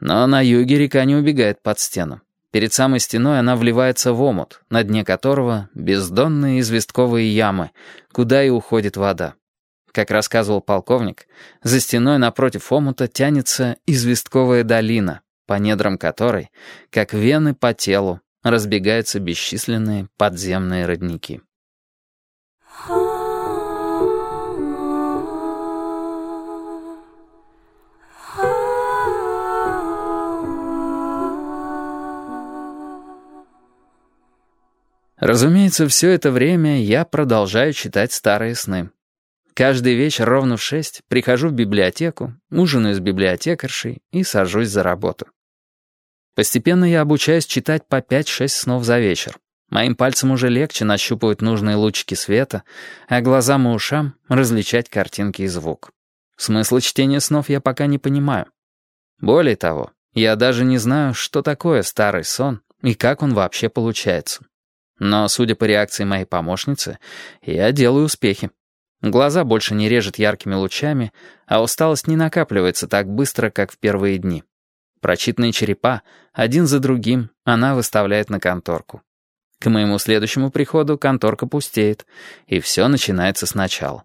Но на юге река не убегает под стену. Перед самой стеной она вливается в омут, на дне которого бездонные известковые ямы, куда и уходит вода. Как рассказывал полковник, за стеной напротив омута тянется известковая долина, по недрам которой, как вены по телу, разбегаются бесчисленные подземные родники. Разумеется, все это время я продолжаю читать старые сны. Каждый вечер ровно в шесть прихожу в библиотеку, ужинаю с библиотекаршей и сажусь за работу. Постепенно я обучаюсь читать по 5-6 снов за вечер. Моим пальцам уже легче нащупывать нужные лучики света, а глазам и ушам различать картинки и звук. Смысла чтения снов я пока не понимаю. Более того, я даже не знаю, что такое старый сон и как он вообще получается. Но, судя по реакции моей помощницы, я делаю успехи. Глаза больше не режет яркими лучами, а усталость не накапливается так быстро, как в первые дни. Прочитанные черепа, один за другим, она выставляет на конторку. К моему следующему приходу конторка пустеет, и все начинается сначала.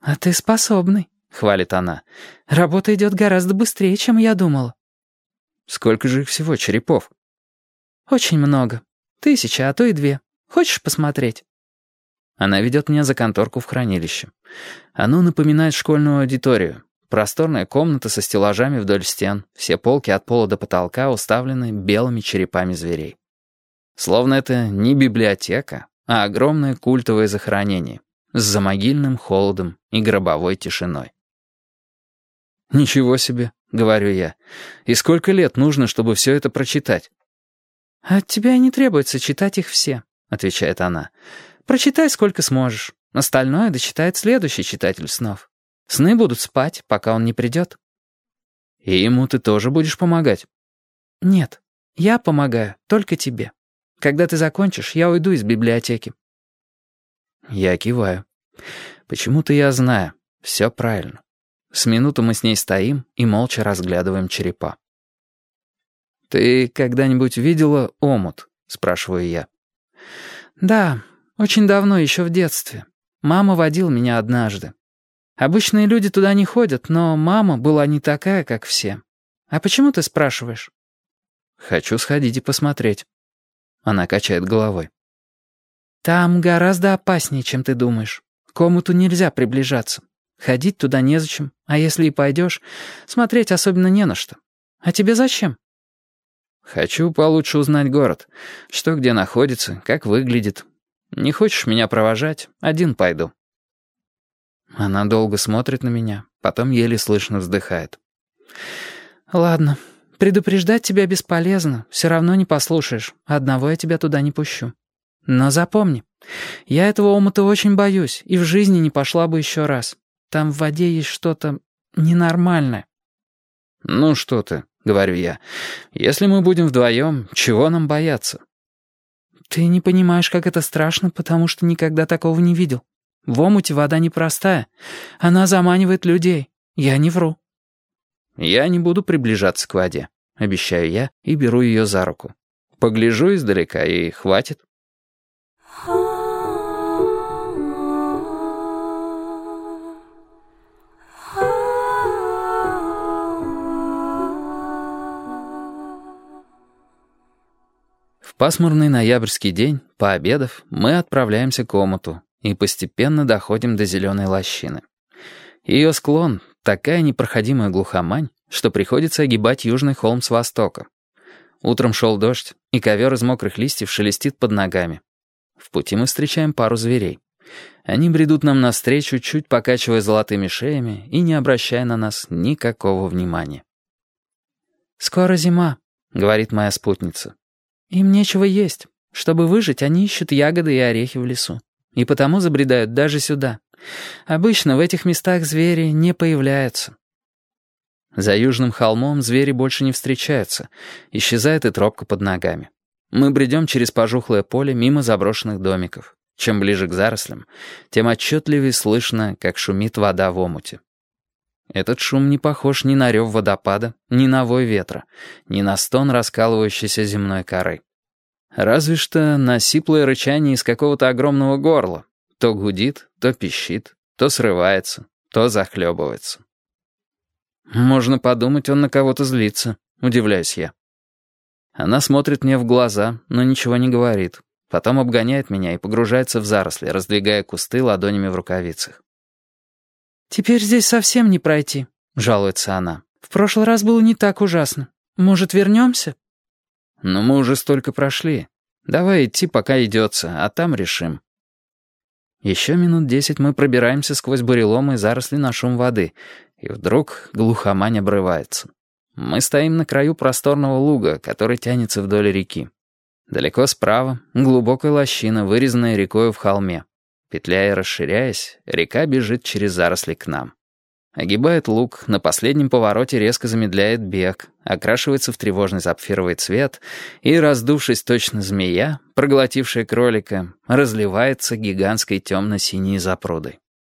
«А ты способный», — хвалит она. «Работа идет гораздо быстрее, чем я думала». «Сколько же их всего черепов?» «Очень много. Тысяча, а то и две. Хочешь посмотреть?» Она ведет меня за конторку в хранилище. Оно напоминает школьную аудиторию. Просторная комната со стеллажами вдоль стен, все полки от пола до потолка уставлены белыми черепами зверей. Словно это не библиотека, а огромное культовое захоронение с замогильным холодом и гробовой тишиной. «Ничего себе», — говорю я. «И сколько лет нужно, чтобы все это прочитать?» «От тебя не требуется читать их все», — отвечает она. «Прочитай сколько сможешь. Остальное дочитает следующий читатель снов. Сны будут спать, пока он не придет». «И ему ты тоже будешь помогать?» «Нет, я помогаю только тебе. Когда ты закончишь, я уйду из библиотеки». Я киваю. Почему-то я знаю. Все правильно. С минуту мы с ней стоим и молча разглядываем черепа. «Ты когда-нибудь видела омут?» — спрашиваю я. «Да, очень давно, еще в детстве. Мама водила меня однажды. Обычные люди туда не ходят, но мама была не такая, как все. А почему ты спрашиваешь?» «Хочу сходить и посмотреть». Она качает головой. «Там гораздо опаснее, чем ты думаешь. К омуту нельзя приближаться. Ходить туда незачем, а если и пойдешь, смотреть особенно не на что. А тебе зачем?» Хочу получше узнать город. Что где находится, как выглядит. Не хочешь меня провожать? Один пойду». Она долго смотрит на меня, потом еле слышно вздыхает. «Ладно, предупреждать тебя бесполезно, все равно не послушаешь. Одного я тебя туда не пущу. Но запомни, я этого омута очень боюсь и в жизни не пошла бы еще раз. Там в воде есть что-то ненормальное». «Ну что ты», — говорю я. «Если мы будем вдвоем, чего нам бояться?» «Ты не понимаешь, как это страшно, потому что никогда такого не видел. В омуте вода непростая. Она заманивает людей. Я не вру». «Я не буду приближаться к воде», — обещаю я и беру ее за руку. Погляжу издалека, и хватит. Пасмурный ноябрьский день, пообедав, мы отправляемся к омуту и постепенно доходим до зеленой лощины. Ее склон — такая непроходимая глухомань, что приходится огибать южный холм с востока. Утром шел дождь, и ковер из мокрых листьев шелестит под ногами. В пути мы встречаем пару зверей. Они бредут нам навстречу, чуть покачивая золотыми шеями и не обращая на нас никакого внимания. «Скоро зима», — говорит моя спутница. Им нечего есть. Чтобы выжить, они ищут ягоды и орехи в лесу. И потому забредают даже сюда. Обычно в этих местах звери не появляются. За южным холмом звери больше не встречаются. Исчезает и тропка под ногами. Мы бредем через пожухлое поле мимо заброшенных домиков. Чем ближе к зарослям, тем отчетливее слышно, как шумит вода в омуте. Этот шум не похож ни на рев водопада, ни на вой ветра, ни на стон раскалывающейся земной коры. Разве что на сиплое рычание из какого-то огромного горла. То гудит, то пищит, то срывается, то захлебывается. Можно подумать, он на кого-то злится, удивляюсь я. Она смотрит мне в глаза, но ничего не говорит. Потом обгоняет меня и погружается в заросли, раздвигая кусты ладонями в рукавицах. «Теперь здесь совсем не пройти», — жалуется она. «В прошлый раз было не так ужасно. Может, вернемся?» «Но мы уже столько прошли. Давай идти, пока идется, а там решим». Еще минут десять мы пробираемся сквозь буреломы и заросли на шум воды, и вдруг глухомань обрывается. Мы стоим на краю просторного луга, который тянется вдоль реки. Далеко справа — глубокая лощина, вырезанная рекою в холме. Петляя расширяясь, река бежит через заросли к нам. Огибает луг, на последнем повороте резко замедляет бег, окрашивается в тревожный сапфировый цвет и, раздувшись точно змея, проглотившая кролика, разливается гигантской темно-синей запрудой.